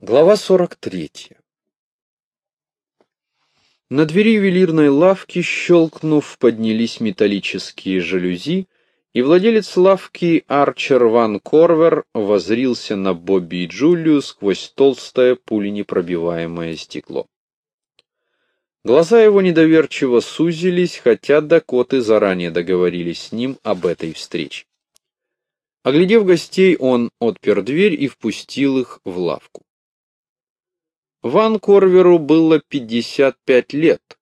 Глава 43 На двери ювелирной лавки, щелкнув, поднялись металлические жалюзи, и владелец лавки Арчер Ван Корвер возрился на Бобби и Джулию сквозь толстое пуленепробиваемое стекло. Глаза его недоверчиво сузились, хотя Дакоты заранее договорились с ним об этой встрече. Оглядев гостей, он отпер дверь и впустил их в лавку. Ван Корверу было 55 лет,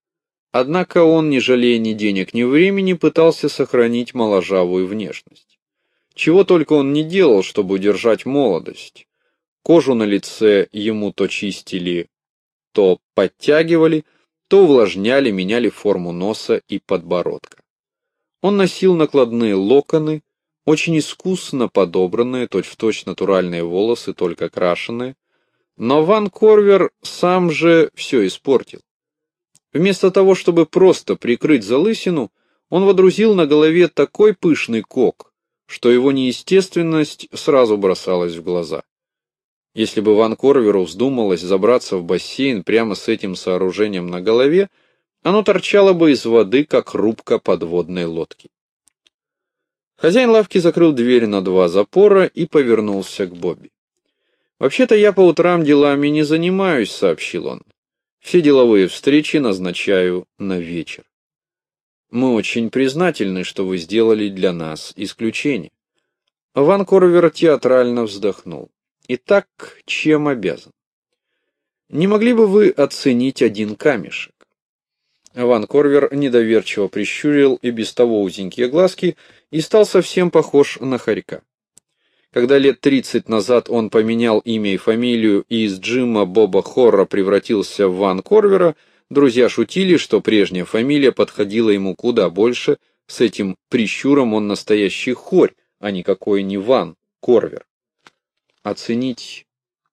однако он, не жалея ни денег, ни времени, пытался сохранить моложавую внешность. Чего только он не делал, чтобы удержать молодость. Кожу на лице ему то чистили, то подтягивали, то увлажняли, меняли форму носа и подбородка. Он носил накладные локоны, очень искусно подобранные, точь-в-точь -точь натуральные волосы, только крашеные, но Ван Корвер сам же все испортил. Вместо того, чтобы просто прикрыть залысину, он водрузил на голове такой пышный кок, что его неестественность сразу бросалась в глаза. Если бы Ван Корверу вздумалось забраться в бассейн прямо с этим сооружением на голове, оно торчало бы из воды, как рубка подводной лодки. Хозяин лавки закрыл дверь на два запора и повернулся к Бобби. «Вообще-то я по утрам делами не занимаюсь», — сообщил он. «Все деловые встречи назначаю на вечер. Мы очень признательны, что вы сделали для нас исключение». Ван Корвер театрально вздохнул. «Итак, чем обязан?» «Не могли бы вы оценить один камешек?» Ван Корвер недоверчиво прищурил и без того узенькие глазки и стал совсем похож на хорька. Когда лет 30 назад он поменял имя и фамилию и из Джима Боба Хорра превратился в Ван Корвера, друзья шутили, что прежняя фамилия подходила ему куда больше, с этим прищуром он настоящий хорь, а никакой не Ван Корвер. Оценить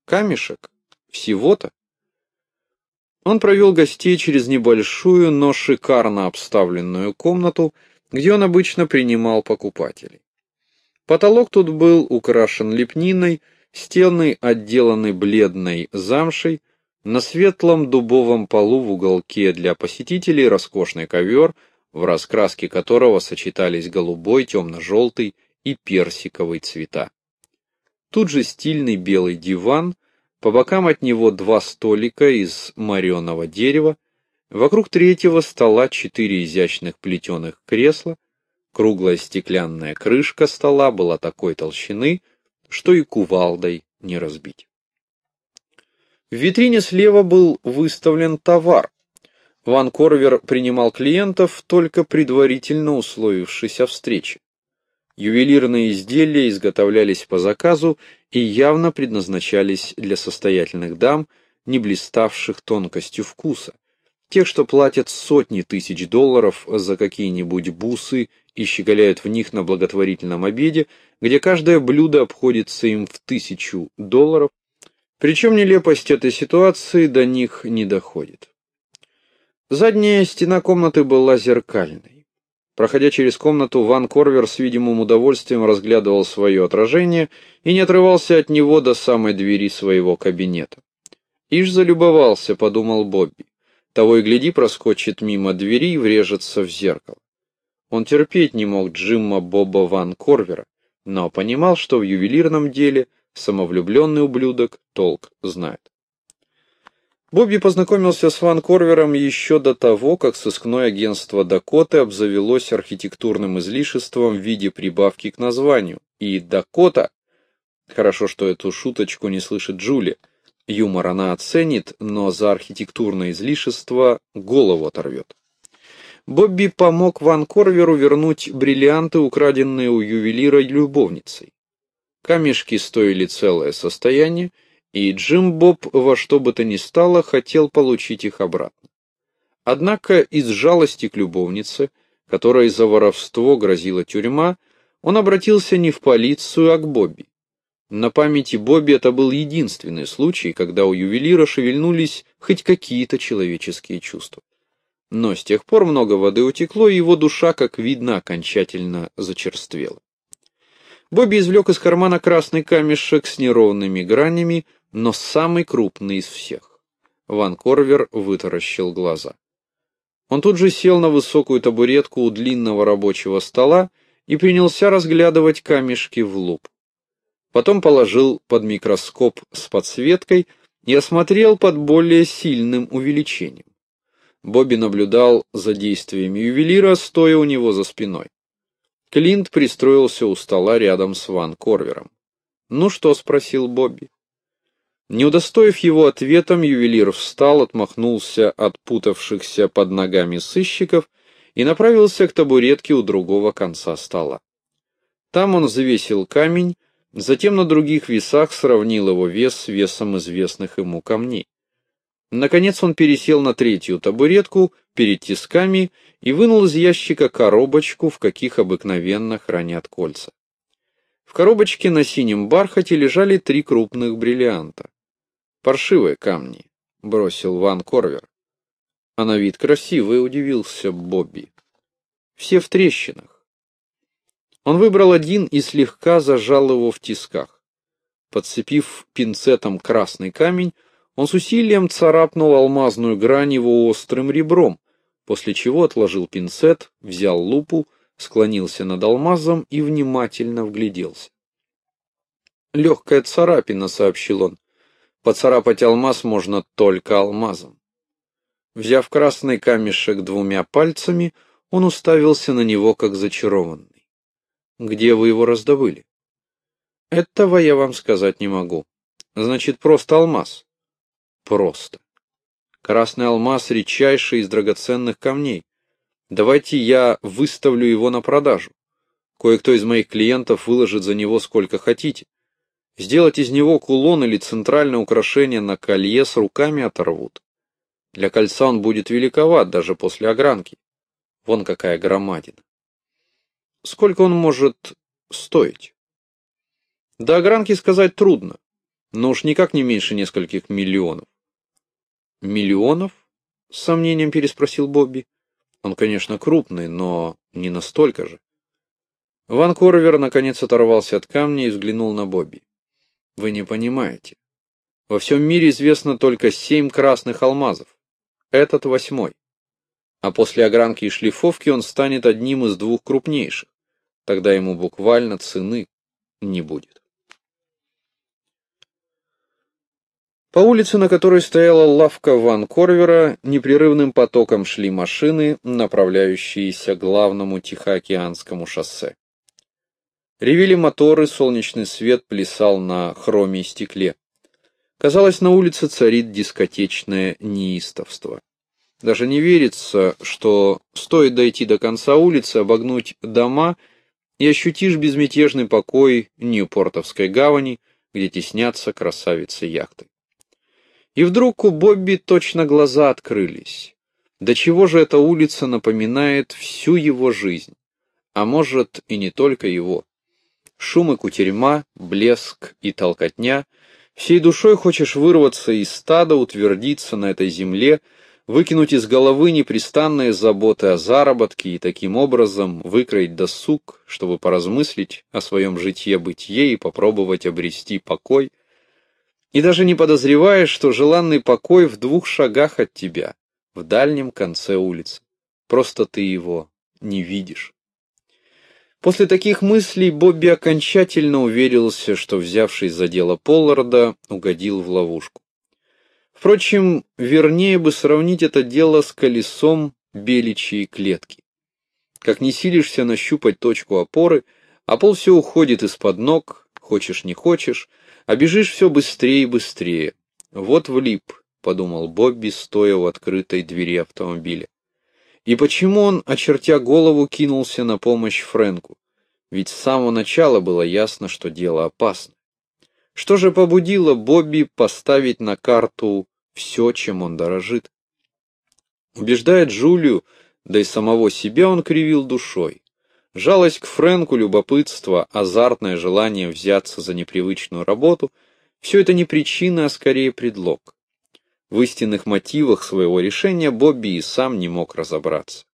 камешек? Всего-то? Он провел гостей через небольшую, но шикарно обставленную комнату, где он обычно принимал покупателей. Потолок тут был украшен лепниной, стены отделаны бледной замшей, на светлом дубовом полу в уголке для посетителей роскошный ковер, в раскраске которого сочетались голубой, темно-желтый и персиковый цвета. Тут же стильный белый диван, по бокам от него два столика из мореного дерева, вокруг третьего стола четыре изящных плетеных кресла, Круглая стеклянная крышка стола была такой толщины, что и кувалдой не разбить. В витрине слева был выставлен товар. Ван Корвер принимал клиентов, только предварительно условившись о встрече. Ювелирные изделия изготовлялись по заказу и явно предназначались для состоятельных дам, не блиставших тонкостью вкуса, тех, что платят сотни тысяч долларов за какие-нибудь бусы и щеголяют в них на благотворительном обеде, где каждое блюдо обходится им в тысячу долларов, причем нелепость этой ситуации до них не доходит. Задняя стена комнаты была зеркальной. Проходя через комнату, Ван Корвер с видимым удовольствием разглядывал свое отражение и не отрывался от него до самой двери своего кабинета. «Ишь залюбовался», — подумал Бобби. Того и гляди, проскочит мимо двери и врежется в зеркало. Он терпеть не мог Джимма Боба Ван Корвера, но понимал, что в ювелирном деле самовлюбленный ублюдок толк знает. Бобби познакомился с Ван Корвером еще до того, как сыскное агентство Дакоты обзавелось архитектурным излишеством в виде прибавки к названию. И Дакота... Хорошо, что эту шуточку не слышит Джули. Юмор она оценит, но за архитектурное излишество голову оторвет. Бобби помог Ван Корверу вернуть бриллианты, украденные у ювелира любовницей. Камешки стоили целое состояние, и Джим Боб во что бы то ни стало хотел получить их обратно. Однако из жалости к любовнице, которой за воровство грозила тюрьма, он обратился не в полицию, а к Бобби. На памяти Бобби это был единственный случай, когда у ювелира шевельнулись хоть какие-то человеческие чувства. Но с тех пор много воды утекло, и его душа, как видно, окончательно зачерствела. Бобби извлек из кармана красный камешек с неровными гранями, но самый крупный из всех. Ван Корвер вытаращил глаза. Он тут же сел на высокую табуретку у длинного рабочего стола и принялся разглядывать камешки в луп. Потом положил под микроскоп с подсветкой и осмотрел под более сильным увеличением. Бобби наблюдал за действиями ювелира, стоя у него за спиной. Клинт пристроился у стола рядом с Ван Корвером. «Ну что?» — спросил Бобби. Не удостоив его ответом, ювелир встал, отмахнулся от путавшихся под ногами сыщиков и направился к табуретке у другого конца стола. Там он взвесил камень, затем на других весах сравнил его вес с весом известных ему камней. Наконец он пересел на третью табуретку перед тисками и вынул из ящика коробочку, в каких обыкновенно хранят кольца. В коробочке на синем бархате лежали три крупных бриллианта. «Паршивые камни», — бросил Ван Корвер. «А на вид красивый», — удивился Бобби. «Все в трещинах». Он выбрал один и слегка зажал его в тисках. Подцепив пинцетом красный камень, он с усилием царапнул алмазную грань его острым ребром, после чего отложил пинцет, взял лупу, склонился над алмазом и внимательно вгляделся. «Легкая царапина», — сообщил он. «Поцарапать алмаз можно только алмазом». Взяв красный камешек двумя пальцами, он уставился на него, как зачарованный. «Где вы его раздобыли?» «Этого я вам сказать не могу. Значит, просто алмаз просто. Красный алмаз редчайший из драгоценных камней. Давайте я выставлю его на продажу. Кое-кто из моих клиентов выложит за него сколько хотите. Сделать из него кулон или центральное украшение на колье с руками оторвут. Для кольца он будет великоват даже после огранки. Вон какая громадина. Сколько он может стоить? До огранки сказать трудно, но уж никак не меньше нескольких миллионов. «Миллионов?» — с сомнением переспросил Бобби. «Он, конечно, крупный, но не настолько же». Ван Корвер наконец оторвался от камня и взглянул на Бобби. «Вы не понимаете. Во всем мире известно только семь красных алмазов. Этот восьмой. А после огранки и шлифовки он станет одним из двух крупнейших. Тогда ему буквально цены не будет». По улице, на которой стояла лавка Ван Корвера, непрерывным потоком шли машины, направляющиеся к главному Тихоокеанскому шоссе. Ревели моторы, солнечный свет плясал на хроме и стекле. Казалось, на улице царит дискотечное неистовство. Даже не верится, что стоит дойти до конца улицы, обогнуть дома, и ощутишь безмятежный покой Ньюпортовской гавани, где теснятся красавицы яхты. И вдруг у Бобби точно глаза открылись. До чего же эта улица напоминает всю его жизнь? А может, и не только его. Шум и кутерьма, блеск и толкотня. Всей душой хочешь вырваться из стада, утвердиться на этой земле, выкинуть из головы непрестанные заботы о заработке и таким образом выкроить досуг, чтобы поразмыслить о своем житье-бытие и попробовать обрести покой — и даже не подозреваешь, что желанный покой в двух шагах от тебя, в дальнем конце улицы. Просто ты его не видишь. После таких мыслей Бобби окончательно уверился, что, взявшись за дело Полларда, угодил в ловушку. Впрочем, вернее бы сравнить это дело с колесом беличьей клетки. Как не силишься нащупать точку опоры, а пол все уходит из-под ног, хочешь не хочешь, а бежишь все быстрее и быстрее. Вот влип, подумал Бобби, стоя у открытой двери автомобиля. И почему он, очертя голову, кинулся на помощь Фрэнку? Ведь с самого начала было ясно, что дело опасно. Что же побудило Бобби поставить на карту все, чем он дорожит? Убеждая Джулию, да и самого себя он кривил душой. Жалость к Фрэнку, любопытство, азартное желание взяться за непривычную работу – все это не причина, а скорее предлог. В истинных мотивах своего решения Бобби и сам не мог разобраться.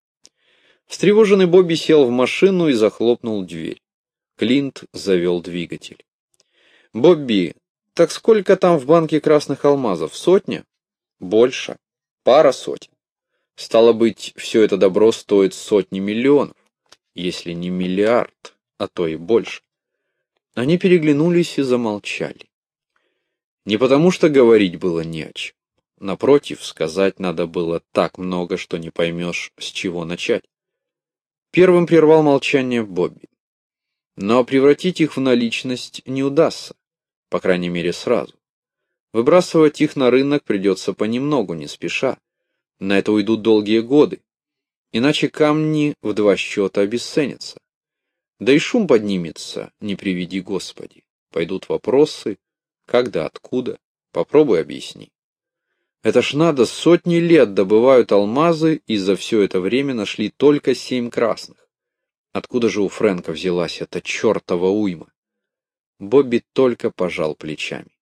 Встревоженный Бобби сел в машину и захлопнул дверь. Клинт завел двигатель. «Бобби, Так сколько там в банке красных алмазов? Сотня? Больше. Пара сотен. Стало быть, все это добро стоит сотни миллионов, если не миллиард, а то и больше. Они переглянулись и замолчали. Не потому, что говорить было не о чем. Напротив, сказать надо было так много, что не поймешь, с чего начать. Первым прервал молчание Бобби. Но превратить их в наличность не удастся, по крайней мере сразу. Выбрасывать их на рынок придется понемногу, не спеша. На это уйдут долгие годы. Иначе камни в два счета обесценятся. Да и шум поднимется, не приведи Господи. Пойдут вопросы, когда, откуда, попробуй объясни. Это ж надо, сотни лет добывают алмазы, и за все это время нашли только семь красных. Откуда же у Фрэнка взялась эта чертова уйма? Бобби только пожал плечами.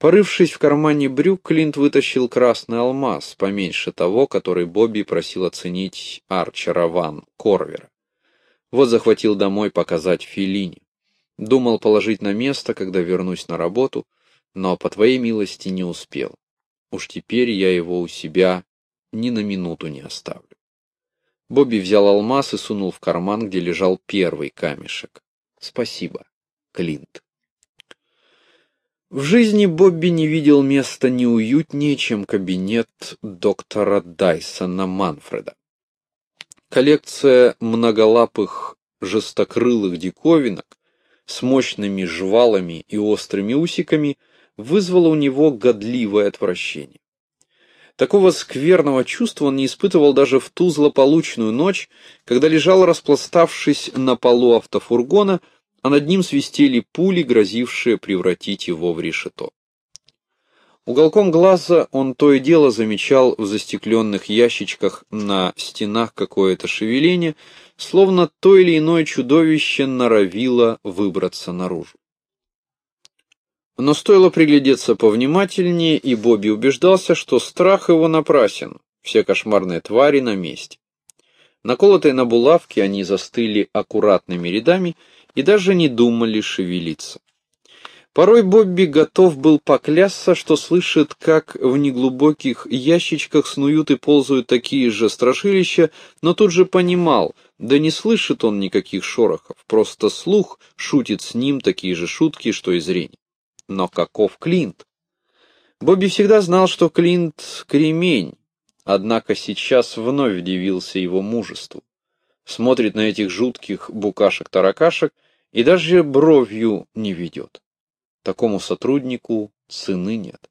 Порывшись в кармане брюк, Клинт вытащил красный алмаз, поменьше того, который Бобби просил оценить Арчера Ван Корвера. Вот захватил домой показать Филине. Думал положить на место, когда вернусь на работу, но по твоей милости не успел. Уж теперь я его у себя ни на минуту не оставлю. Бобби взял алмаз и сунул в карман, где лежал первый камешек. Спасибо, Клинт. В жизни Бобби не видел места неуютнее, чем кабинет доктора Дайсона Манфреда. Коллекция многолапых жестокрылых диковинок с мощными жвалами и острыми усиками вызвало у него годливое отвращение. Такого скверного чувства он не испытывал даже в ту злополучную ночь, когда лежал распластавшись на полу автофургона, а над ним свистели пули, грозившие превратить его в решето. Уголком глаза он то и дело замечал в застекленных ящичках на стенах какое-то шевеление, словно то или иное чудовище норовило выбраться наружу. Но стоило приглядеться повнимательнее, и Бобби убеждался, что страх его напрасен, все кошмарные твари на месте. Наколотые на булавки они застыли аккуратными рядами и даже не думали шевелиться. Порой Бобби готов был поклясться, что слышит, как в неглубоких ящичках снуют и ползают такие же страшилища, но тут же понимал, да не слышит он никаких шорохов, просто слух шутит с ним такие же шутки, что и зрение. Но каков Клинт? Бобби всегда знал, что Клинт — кремень, однако сейчас вновь удивился его мужеству смотрит на этих жутких букашек-таракашек и даже бровью не ведет. Такому сотруднику цены нет.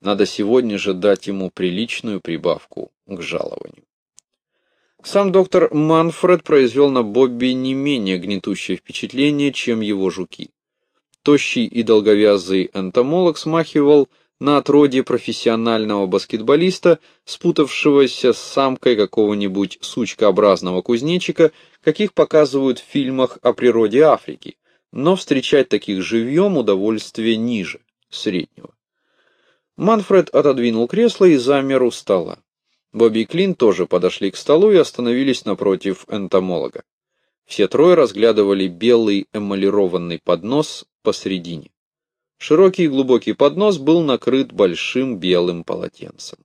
Надо сегодня же дать ему приличную прибавку к жалованию. Сам доктор Манфред произвел на Бобби не менее гнетущее впечатление, чем его жуки. Тощий и долговязый энтомолог смахивал на отродье профессионального баскетболиста, спутавшегося с самкой какого-нибудь сучкообразного кузнечика, каких показывают в фильмах о природе Африки, но встречать таких живьем удовольствие ниже, среднего. Манфред отодвинул кресло и замер у стола. Бобби и Клин тоже подошли к столу и остановились напротив энтомолога. Все трое разглядывали белый эмалированный поднос посредине. Широкий и глубокий поднос был накрыт большим белым полотенцем.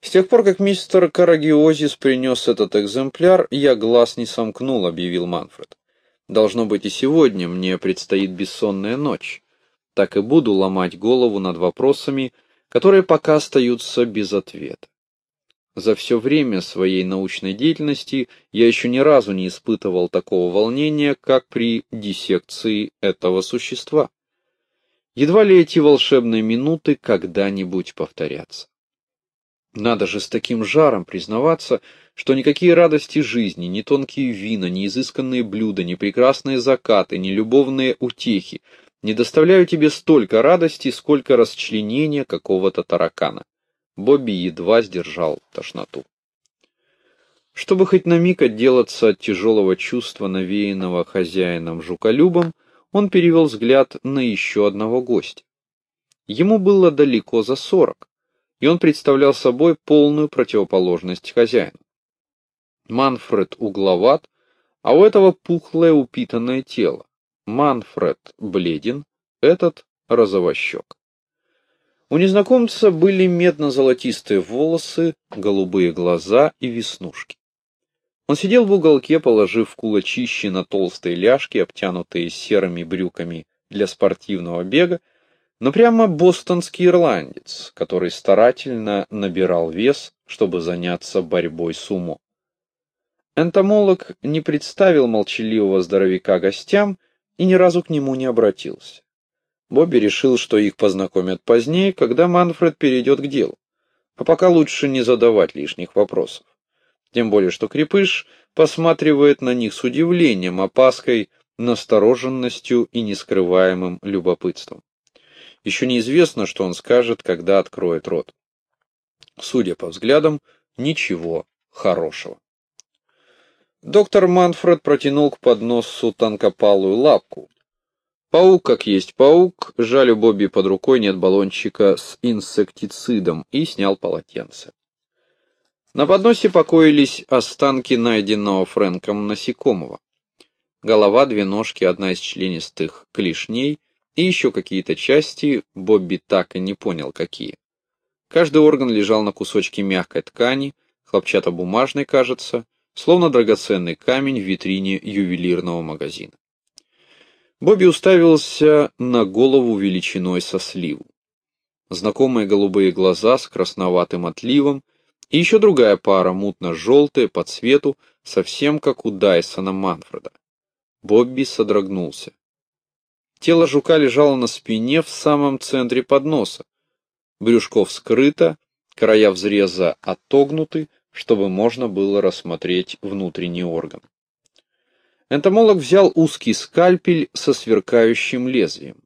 С тех пор, как мистер Карагиозис принес этот экземпляр, я глаз не сомкнул, объявил Манфред. Должно быть и сегодня мне предстоит бессонная ночь. Так и буду ломать голову над вопросами, которые пока остаются без ответа. За все время своей научной деятельности я еще ни разу не испытывал такого волнения, как при диссекции этого существа. Едва ли эти волшебные минуты когда-нибудь повторятся. Надо же с таким жаром признаваться, что никакие радости жизни, ни тонкие вина, ни изысканные блюда, ни прекрасные закаты, ни любовные утехи не доставляют тебе столько радости, сколько расчленения какого-то таракана. Бобби едва сдержал тошноту. Чтобы хоть на миг отделаться от тяжелого чувства, навеянного хозяином жуколюбом, он перевел взгляд на еще одного гостя. Ему было далеко за сорок, и он представлял собой полную противоположность хозяину. Манфред угловат, а у этого пухлое упитанное тело. Манфред бледен, этот розовощек. У незнакомца были медно-золотистые волосы, голубые глаза и веснушки. Он сидел в уголке, положив кулачище на толстые ляжки, обтянутые серыми брюками для спортивного бега, но прямо бостонский ирландец, который старательно набирал вес, чтобы заняться борьбой с умом. Энтомолог не представил молчаливого здоровяка гостям и ни разу к нему не обратился. Бобби решил, что их познакомят позднее, когда Манфред перейдет к делу. А пока лучше не задавать лишних вопросов. Тем более, что Крепыш посматривает на них с удивлением, опаской, настороженностью и нескрываемым любопытством. Еще неизвестно, что он скажет, когда откроет рот. Судя по взглядам, ничего хорошего. Доктор Манфред протянул к подносу тонкопалую лапку. Паук как есть паук, жаль у Бобби под рукой нет баллончика с инсектицидом и снял полотенце. На подносе покоились останки найденного Фрэнком насекомого. Голова, две ножки, одна из членистых клешней и еще какие-то части, Бобби так и не понял какие. Каждый орган лежал на кусочке мягкой ткани, хлопчатобумажной, кажется, словно драгоценный камень в витрине ювелирного магазина. Бобби уставился на голову величиной со сливу. Знакомые голубые глаза с красноватым отливом и еще другая пара, мутно-желтая, по цвету, совсем как у Дайсона Манфреда. Бобби содрогнулся. Тело жука лежало на спине в самом центре подноса. Брюшко вскрыто, края взреза отогнуты, чтобы можно было рассмотреть внутренний орган. Энтомолог взял узкий скальпель со сверкающим лезвием.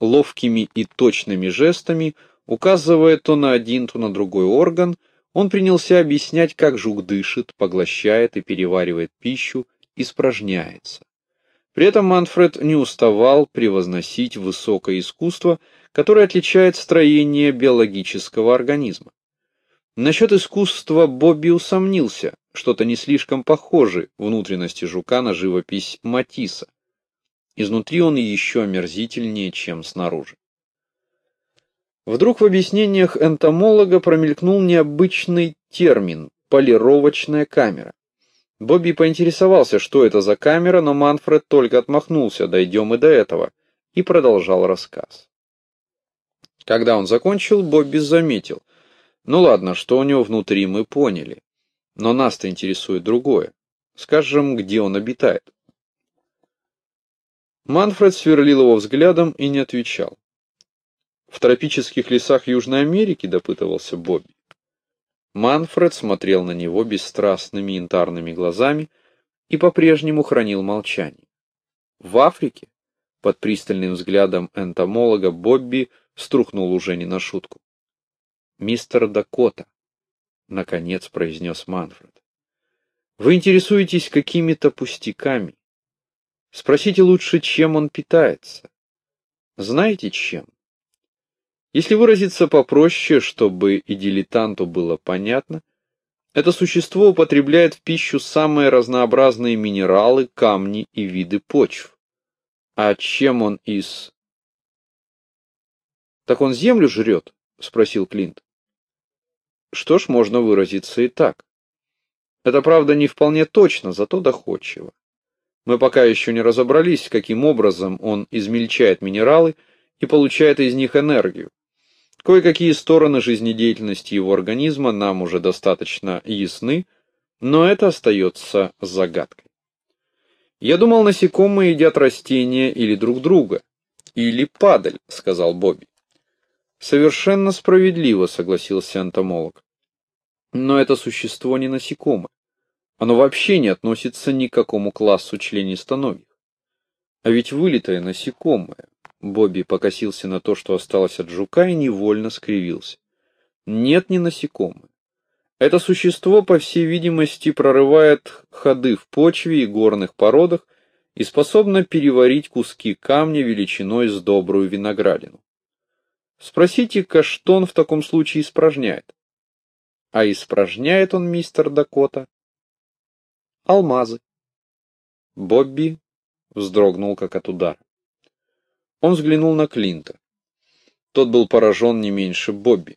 Ловкими и точными жестами, указывая то на один, то на другой орган, он принялся объяснять, как жук дышит, поглощает и переваривает пищу, испражняется. При этом Манфред не уставал превозносить высокое искусство, которое отличает строение биологического организма. Насчет искусства Бобби усомнился, что-то не слишком похоже внутренности жука на живопись Матисса. Изнутри он еще омерзительнее, чем снаружи. Вдруг в объяснениях энтомолога промелькнул необычный термин «полировочная камера». Бобби поинтересовался, что это за камера, но Манфред только отмахнулся, дойдем и до этого, и продолжал рассказ. Когда он закончил, Бобби заметил. Ну ладно, что у него внутри, мы поняли. Но нас-то интересует другое. Скажем, где он обитает. Манфред сверлил его взглядом и не отвечал. В тропических лесах Южной Америки, допытывался Бобби. Манфред смотрел на него бесстрастными янтарными глазами и по-прежнему хранил молчание. В Африке, под пристальным взглядом энтомолога, Бобби струхнул уже не на шутку. «Мистер Дакота», — наконец произнес Манфред, — «вы интересуетесь какими-то пустяками. Спросите лучше, чем он питается. Знаете, чем? Если выразиться попроще, чтобы и дилетанту было понятно, это существо употребляет в пищу самые разнообразные минералы, камни и виды почв. А чем он из... Так он землю жрет? Спросил Клинт. Что ж, можно выразиться и так. Это, правда, не вполне точно, зато доходчиво. Мы пока еще не разобрались, каким образом он измельчает минералы и получает из них энергию. Кое-какие стороны жизнедеятельности его организма нам уже достаточно ясны, но это остается загадкой. Я думал, насекомые едят растения или друг друга. Или падаль, сказал Бобби. Совершенно справедливо, согласился энтомолог. Но это существо не насекомое. Оно вообще не относится ни к какому классу членистоногих. А ведь вылитое насекомое, Бобби покосился на то, что осталось от жука, и невольно скривился. Нет, не насекомое. Это существо, по всей видимости, прорывает ходы в почве и горных породах и способно переварить куски камня величиной с добрую виноградину. Спросите-ка, что он в таком случае испражняет? А испражняет он, мистер Дакота, алмазы. Бобби вздрогнул как от удара. Он взглянул на Клинта. Тот был поражен не меньше Бобби.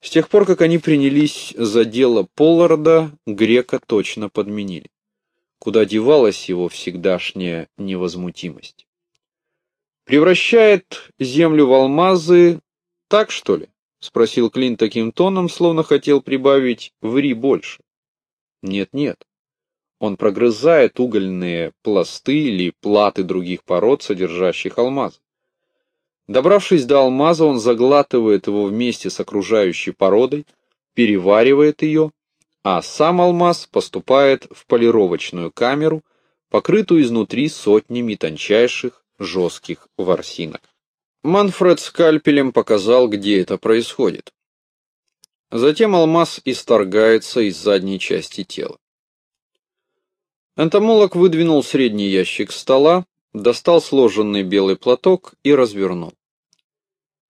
С тех пор, как они принялись за дело Полларда, Грека точно подменили. Куда девалась его всегдашняя невозмутимость? Превращает землю в алмазы так, что ли? Спросил Клин таким тоном, словно хотел прибавить «ври больше». Нет-нет. Он прогрызает угольные пласты или платы других пород, содержащих алмаз. Добравшись до алмаза, он заглатывает его вместе с окружающей породой, переваривает ее, а сам алмаз поступает в полировочную камеру, покрытую изнутри сотнями тончайших жестких ворсинок. Манфред скальпелем показал, где это происходит. Затем алмаз исторгается из задней части тела. Энтомолог выдвинул средний ящик стола, достал сложенный белый платок и развернул.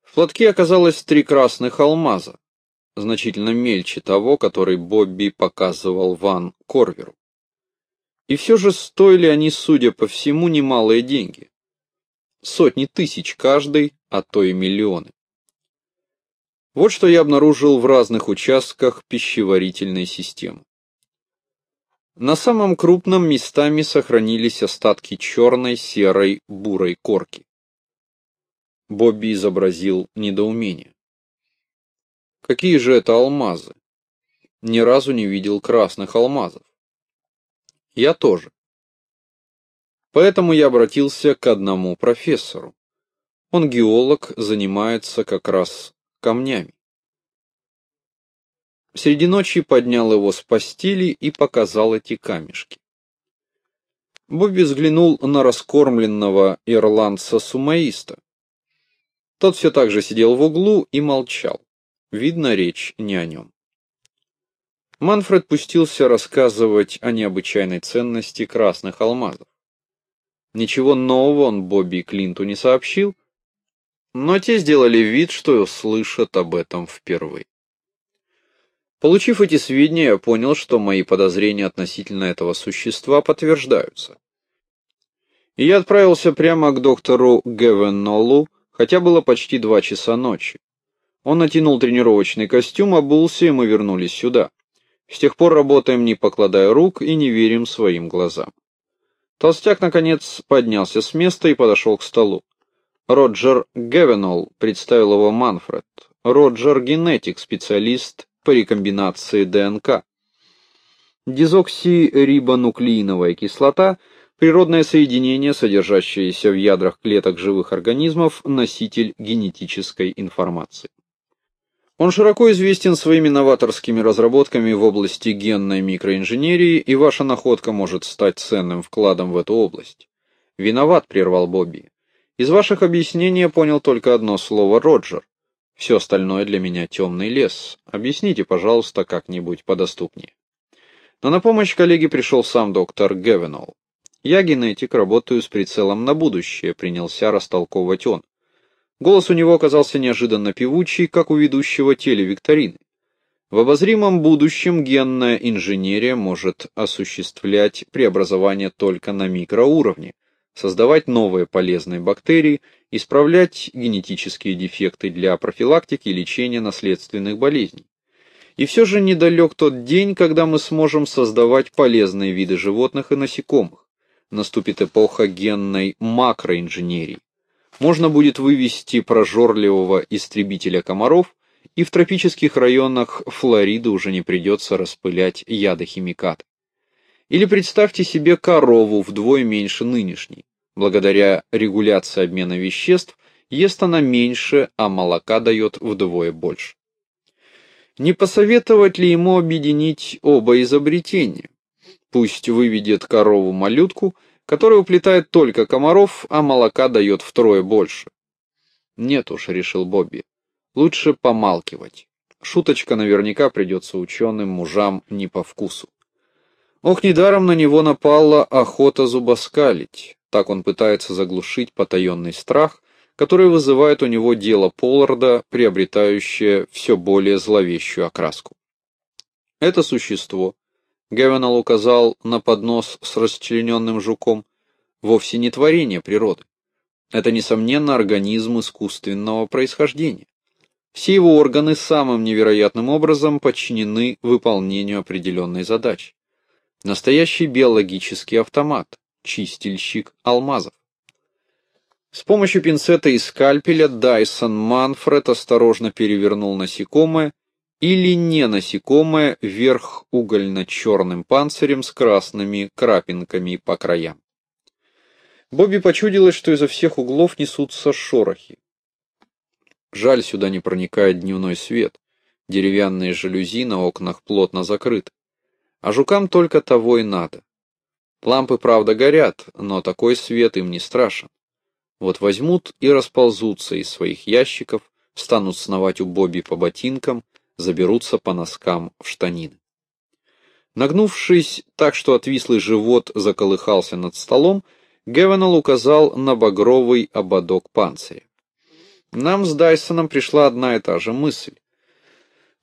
В платке оказалось три красных алмаза, значительно мельче того, который Бобби показывал Ван Корверу. И все же стоили они, судя по всему, немалые деньги. Сотни тысяч каждый, а то и миллионы. Вот что я обнаружил в разных участках пищеварительной системы. На самом крупном местами сохранились остатки черной, серой, бурой корки. Бобби изобразил недоумение. Какие же это алмазы? Ни разу не видел красных алмазов. Я тоже. Поэтому я обратился к одному профессору. Он геолог, занимается как раз камнями. Среди ночи поднял его с постели и показал эти камешки. Бобби взглянул на раскормленного ирландца-сумаиста. Тот все так же сидел в углу и молчал. Видно, речь не о нем. Манфред пустился рассказывать о необычайной ценности красных алмазов. Ничего нового он Бобби и Клинту не сообщил, но те сделали вид, что слышат об этом впервые. Получив эти сведения, я понял, что мои подозрения относительно этого существа подтверждаются. И я отправился прямо к доктору Гевенолу, хотя было почти два часа ночи. Он натянул тренировочный костюм, обулся, и мы вернулись сюда. С тех пор работаем, не покладая рук, и не верим своим глазам. Толстяк, наконец, поднялся с места и подошел к столу. Роджер Гевенол, представил его Манфред. Роджер — генетик, специалист по рекомбинации ДНК. Дезоксирибонуклеиновая кислота – природное соединение, содержащееся в ядрах клеток живых организмов, носитель генетической информации. Он широко известен своими новаторскими разработками в области генной микроинженерии, и ваша находка может стать ценным вкладом в эту область. «Виноват», — прервал Бобби. «Из ваших объяснений я понял только одно слово «Роджер». Все остальное для меня темный лес. Объясните, пожалуйста, как-нибудь подоступнее. Но на помощь коллеге пришел сам доктор Гевенол. Я генетик, работаю с прицелом на будущее, принялся растолковывать он. Голос у него оказался неожиданно певучий, как у ведущего телевикторины. В обозримом будущем генная инженерия может осуществлять преобразование только на микроуровне, создавать новые полезные бактерии, исправлять генетические дефекты для профилактики и лечения наследственных болезней. И все же недалек тот день, когда мы сможем создавать полезные виды животных и насекомых. Наступит эпоха генной макроинженерии. Можно будет вывести прожорливого истребителя комаров, и в тропических районах Флориды уже не придется распылять яды химикат. Или представьте себе корову вдвое меньше нынешней. Благодаря регуляции обмена веществ ест она меньше, а молока дает вдвое больше. Не посоветовать ли ему объединить оба изобретения? Пусть выведет корову-малютку, которая уплетает только комаров, а молока дает втрое больше. Нет уж, решил Бобби, лучше помалкивать. Шуточка наверняка придется ученым мужам не по вкусу. Ох, недаром на него напала охота зубоскалить. Так он пытается заглушить потаенный страх, который вызывает у него дело Полларда, приобретающее все более зловещую окраску. Это существо, Гевенал указал на поднос с расчлененным жуком, вовсе не творение природы. Это, несомненно, организм искусственного происхождения. Все его органы самым невероятным образом подчинены выполнению определенной задачи. Настоящий биологический автомат, чистильщик алмазов. С помощью пинцета и скальпеля Дайсон Манфред осторожно перевернул насекомое или не насекомое вверх угольно-черным панцирем с красными крапинками по краям. Бобби почудилось, что изо всех углов несутся шорохи. Жаль, сюда не проникает дневной свет. Деревянные жалюзи на окнах плотно закрыты. А жукам только того и надо. Лампы, правда, горят, но такой свет им не страшен. Вот возьмут и расползутся из своих ящиков, станут сновать у Бобби по ботинкам, заберутся по носкам в штанины. Нагнувшись так, что отвислый живот заколыхался над столом, Гевенел указал на багровый ободок панциря. Нам с Дайсоном пришла одна и та же мысль.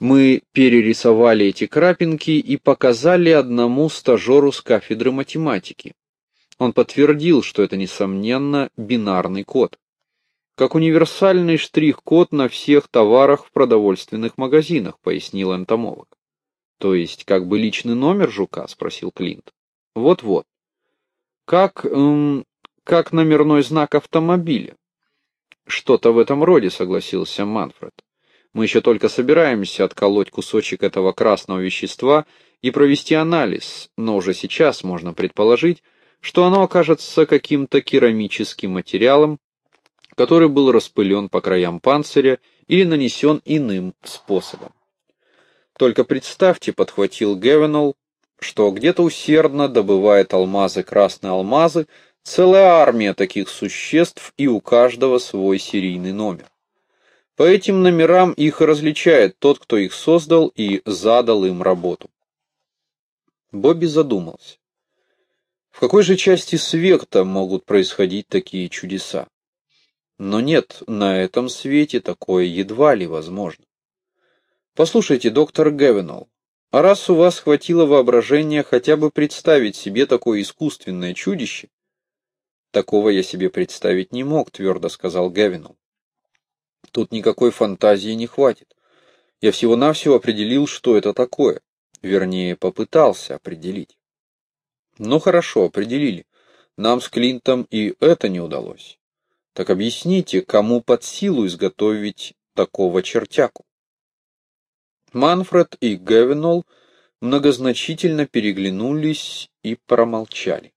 Мы перерисовали эти крапинки и показали одному стажеру с кафедры математики. Он подтвердил, что это, несомненно, бинарный код. Как универсальный штрих-код на всех товарах в продовольственных магазинах, пояснил энтомолог. То есть, как бы личный номер жука, спросил Клинт. Вот-вот. Как, эм, как номерной знак автомобиля. Что-то в этом роде, согласился Манфред. Мы еще только собираемся отколоть кусочек этого красного вещества и провести анализ, но уже сейчас можно предположить, что оно окажется каким-то керамическим материалом, который был распылен по краям панциря или нанесен иным способом. Только представьте, подхватил Гевенол, что где-то усердно добывает алмазы красные алмазы целая армия таких существ, и у каждого свой серийный номер. По этим номерам их различает тот, кто их создал и задал им работу. Бобби задумался. В какой же части света могут происходить такие чудеса? Но нет, на этом свете такое едва ли возможно. Послушайте, доктор Гевенол, а раз у вас хватило воображения хотя бы представить себе такое искусственное чудище, такого я себе представить не мог, твердо сказал Гевинул. Тут никакой фантазии не хватит. Я всего-навсего определил, что это такое. Вернее, попытался определить. Ну хорошо, определили. Нам с Клинтом и это не удалось. Так объясните, кому под силу изготовить такого чертяку? Манфред и Гевинол многозначительно переглянулись и промолчали.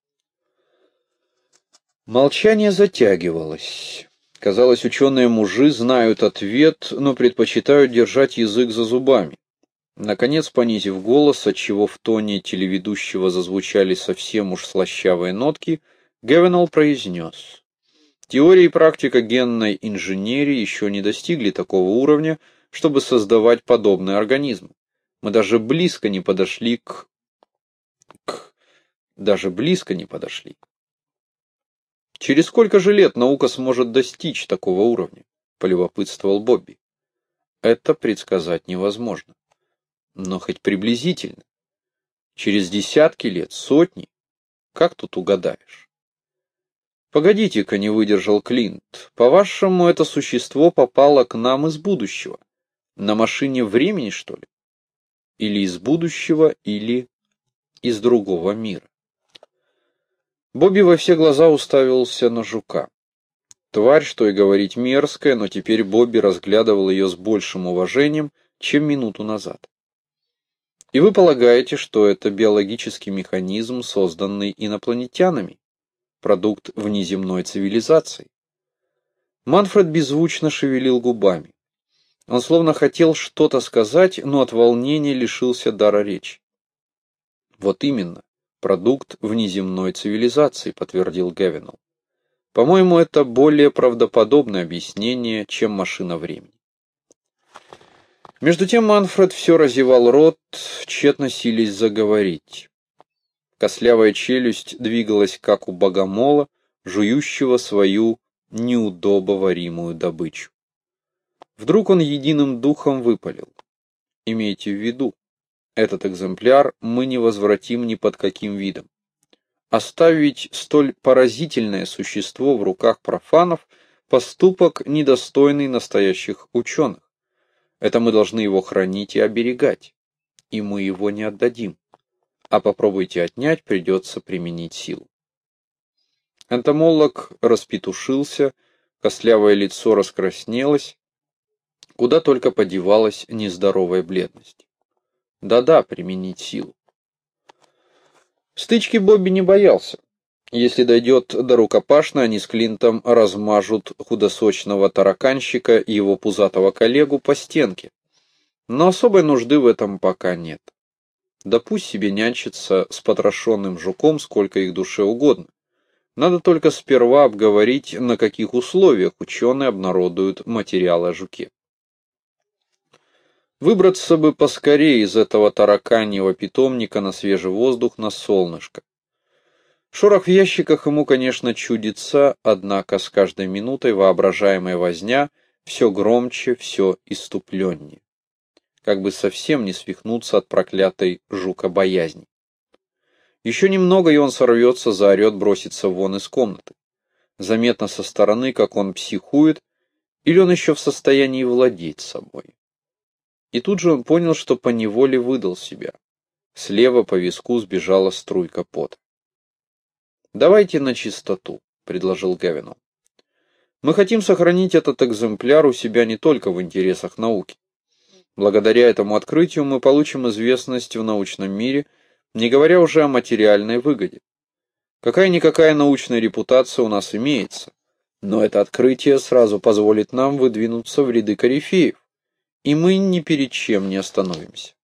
Молчание затягивалось. Казалось, ученые-мужи знают ответ, но предпочитают держать язык за зубами. Наконец, понизив голос, отчего в тоне телеведущего зазвучали совсем уж слащавые нотки, Гевенол произнес. Теория и практика генной инженерии еще не достигли такого уровня, чтобы создавать подобные организмы. Мы даже близко не подошли к... к... даже близко не подошли. Через сколько же лет наука сможет достичь такого уровня? Полюбопытствовал Бобби. Это предсказать невозможно. Но хоть приблизительно. Через десятки лет, сотни. Как тут угадаешь? Погодите-ка, не выдержал Клинт. По-вашему, это существо попало к нам из будущего? На машине времени, что ли? Или из будущего, или из другого мира? Бобби во все глаза уставился на жука. Тварь, что и говорить, мерзкая, но теперь Бобби разглядывал ее с большим уважением, чем минуту назад. И вы полагаете, что это биологический механизм, созданный инопланетянами? Продукт внеземной цивилизации? Манфред беззвучно шевелил губами. Он словно хотел что-то сказать, но от волнения лишился дара речи. Вот именно, продукт внеземной цивилизации, подтвердил Гевинал. По-моему, это более правдоподобное объяснение, чем машина времени. Между тем Манфред все разевал рот, тщетно сились заговорить. Кослявая челюсть двигалась, как у богомола, жующего свою неудобоваримую добычу. Вдруг он единым духом выпалил. Имейте в виду, этот экземпляр мы не возвратим ни под каким видом. Оставить столь поразительное существо в руках профанов – поступок, недостойный настоящих ученых. Это мы должны его хранить и оберегать. И мы его не отдадим. А попробуйте отнять, придется применить силу. Энтомолог распетушился, костлявое лицо раскраснелось, куда только подевалась нездоровая бледность. Да-да, применить силу. Стычки Бобби не боялся. Если дойдет до рукопашной, они с Клинтом размажут худосочного тараканщика и его пузатого коллегу по стенке. Но особой нужды в этом пока нет. Да пусть себе нянчится с потрошенным жуком сколько их душе угодно. Надо только сперва обговорить, на каких условиях ученые обнародуют материалы о жуке. Выбраться бы поскорее из этого тараканьего питомника на свежий воздух, на солнышко. Шорох в ящиках ему, конечно, чудится, однако с каждой минутой воображаемая возня все громче, все иступленнее. Как бы совсем не свихнуться от проклятой жука боязни. Еще немного, и он сорвется, заорет, бросится вон из комнаты. Заметно со стороны, как он психует, или он еще в состоянии владеть собой. И тут же он понял, что поневоле выдал себя. Слева по виску сбежала струйка пота. «Давайте на чистоту», — предложил Гавину. «Мы хотим сохранить этот экземпляр у себя не только в интересах науки. Благодаря этому открытию мы получим известность в научном мире, не говоря уже о материальной выгоде. Какая-никакая научная репутация у нас имеется, но это открытие сразу позволит нам выдвинуться в ряды корифеев и мы ни перед чем не остановимся.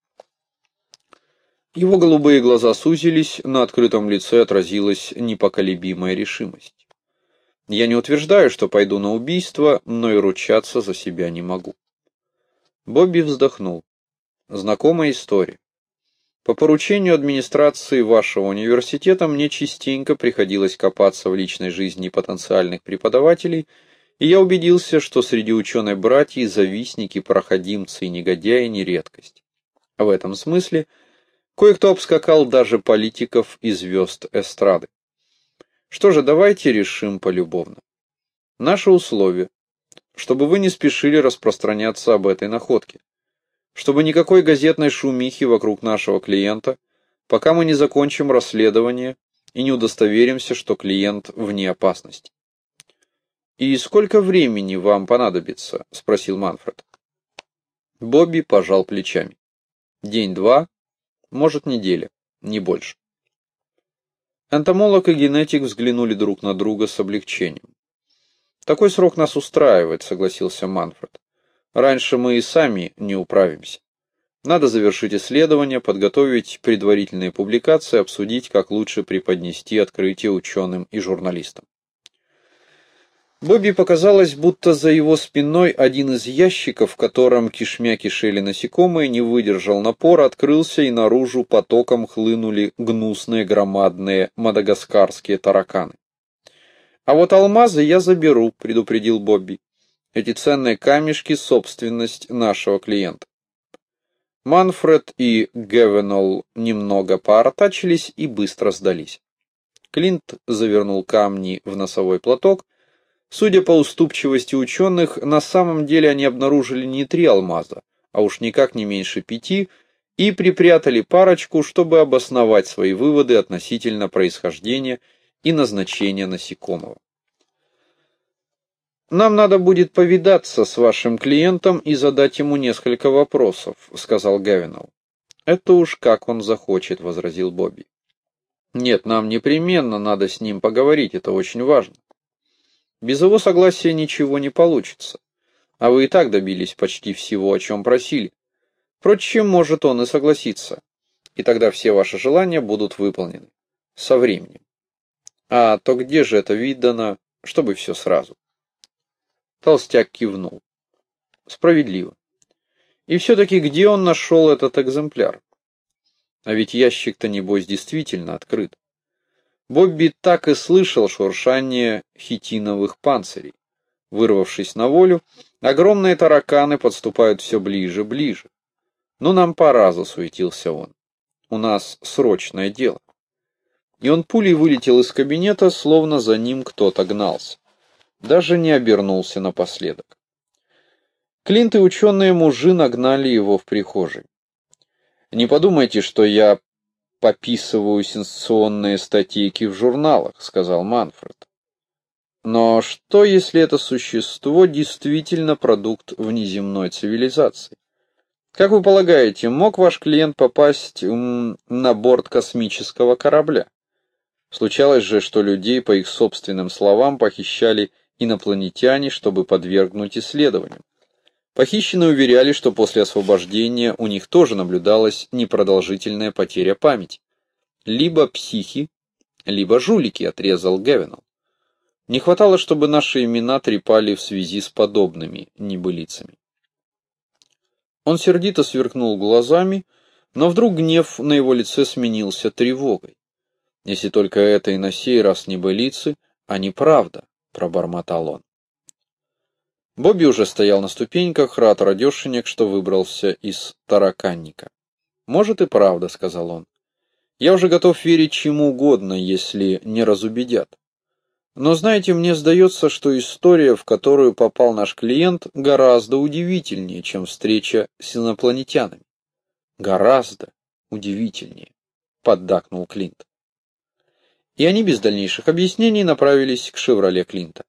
Его голубые глаза сузились, на открытом лице отразилась непоколебимая решимость. Я не утверждаю, что пойду на убийство, но и ручаться за себя не могу. Бобби вздохнул. Знакомая история. По поручению администрации вашего университета мне частенько приходилось копаться в личной жизни потенциальных преподавателей – и я убедился, что среди ученой братьев завистники, проходимцы и негодяи не редкость. В этом смысле кое-кто обскакал даже политиков и звезд эстрады. Что же, давайте решим полюбовно. Наше условие, чтобы вы не спешили распространяться об этой находке, чтобы никакой газетной шумихи вокруг нашего клиента, пока мы не закончим расследование и не удостоверимся, что клиент вне опасности. «И сколько времени вам понадобится?» — спросил Манфред. Бобби пожал плечами. «День-два, может, неделя, не больше». Энтомолог и генетик взглянули друг на друга с облегчением. «Такой срок нас устраивает», — согласился Манфред. «Раньше мы и сами не управимся. Надо завершить исследование, подготовить предварительные публикации, обсудить, как лучше преподнести открытие ученым и журналистам. Бобби показалось, будто за его спиной один из ящиков, в котором кишмя кишели насекомые, не выдержал напора, открылся и наружу потоком хлынули гнусные громадные мадагаскарские тараканы. «А вот алмазы я заберу», — предупредил Бобби. «Эти ценные камешки — собственность нашего клиента». Манфред и Гевенол немного поортачились и быстро сдались. Клинт завернул камни в носовой платок, Судя по уступчивости ученых, на самом деле они обнаружили не три алмаза, а уж никак не меньше пяти, и припрятали парочку, чтобы обосновать свои выводы относительно происхождения и назначения насекомого. «Нам надо будет повидаться с вашим клиентом и задать ему несколько вопросов», — сказал Гавинал. «Это уж как он захочет», — возразил Бобби. «Нет, нам непременно надо с ним поговорить, это очень важно. Без его согласия ничего не получится. А вы и так добились почти всего, о чем просили. Впрочем, может он и согласиться. И тогда все ваши желания будут выполнены. Со временем. А то где же это видано, чтобы все сразу? Толстяк кивнул. Справедливо. И все-таки где он нашел этот экземпляр? А ведь ящик-то, небось, действительно открыт. Бобби так и слышал шуршание хитиновых панцирей. Вырвавшись на волю, огромные тараканы подступают все ближе, ближе. «Ну, нам пора», — засуетился он. «У нас срочное дело». и он пулей вылетел из кабинета, словно за ним кто-то гнался. Даже не обернулся напоследок. Клинт и ученые-мужи нагнали его в прихожей. «Не подумайте, что я пописываю сенсационные статейки в журналах», — сказал Манфред. «Но что, если это существо действительно продукт внеземной цивилизации? Как вы полагаете, мог ваш клиент попасть на борт космического корабля? Случалось же, что людей, по их собственным словам, похищали инопланетяне, чтобы подвергнуть исследованию. Похищенные уверяли, что после освобождения у них тоже наблюдалась непродолжительная потеря памяти. Либо психи, либо жулики, отрезал Гевинал. Не хватало, чтобы наши имена трепали в связи с подобными небылицами. Он сердито сверкнул глазами, но вдруг гнев на его лице сменился тревогой. Если только это и на сей раз не былицы, а не правда, пробормотал он. Бобби уже стоял на ступеньках, рад радешенек, что выбрался из тараканника. «Может и правда», — сказал он. «Я уже готов верить чему угодно, если не разубедят. Но знаете, мне сдается, что история, в которую попал наш клиент, гораздо удивительнее, чем встреча с инопланетянами. Гораздо удивительнее, поддакнул Клинт. И они без дальнейших объяснений направились к «Шевроле Клинта».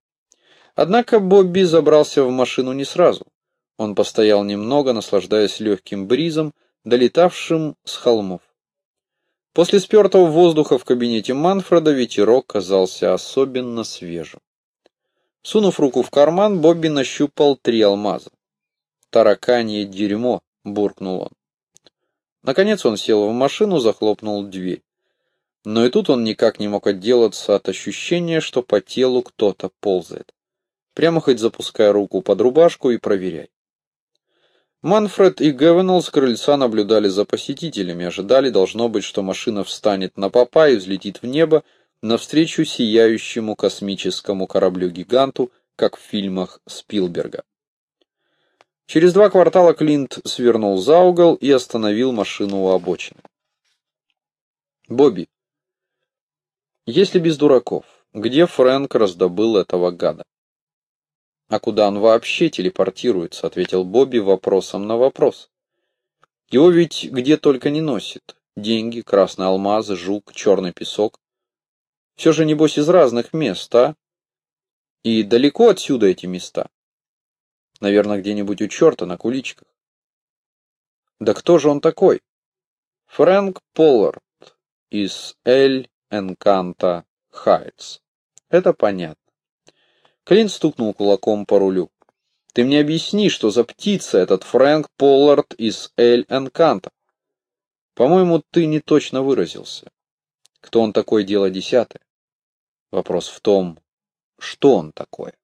Однако Бобби забрался в машину не сразу. Он постоял немного, наслаждаясь легким бризом, долетавшим с холмов. После спертого воздуха в кабинете Манфреда ветерок казался особенно свежим. Сунув руку в карман, Бобби нащупал три алмаза. «Тараканье дерьмо!» — буркнул он. Наконец он сел в машину, захлопнул дверь. Но и тут он никак не мог отделаться от ощущения, что по телу кто-то ползает. Прямо хоть запуская руку под рубашку и проверяй. Манфред и Гевенел с крыльца наблюдали за посетителями, ожидали, должно быть, что машина встанет на попа и взлетит в небо навстречу сияющему космическому кораблю-гиганту, как в фильмах Спилберга. Через два квартала Клинт свернул за угол и остановил машину у обочины. «Бобби, если без дураков, где Фрэнк раздобыл этого гада?» «А куда он вообще телепортируется?» — ответил Бобби вопросом на вопрос. «Его ведь где только не носит. Деньги, красные алмазы, жук, черный песок. Все же, небось, из разных мест, а? И далеко отсюда эти места? Наверное, где-нибудь у черта на куличках. Да кто же он такой? Фрэнк Поллард из Эль Энканта Хайтс. Это понятно. Клин стукнул кулаком по рулю. «Ты мне объясни, что за птица этот Фрэнк Поллард из Эль Энканта?» «По-моему, ты не точно выразился. Кто он такой, дело десятое. Вопрос в том, что он такое».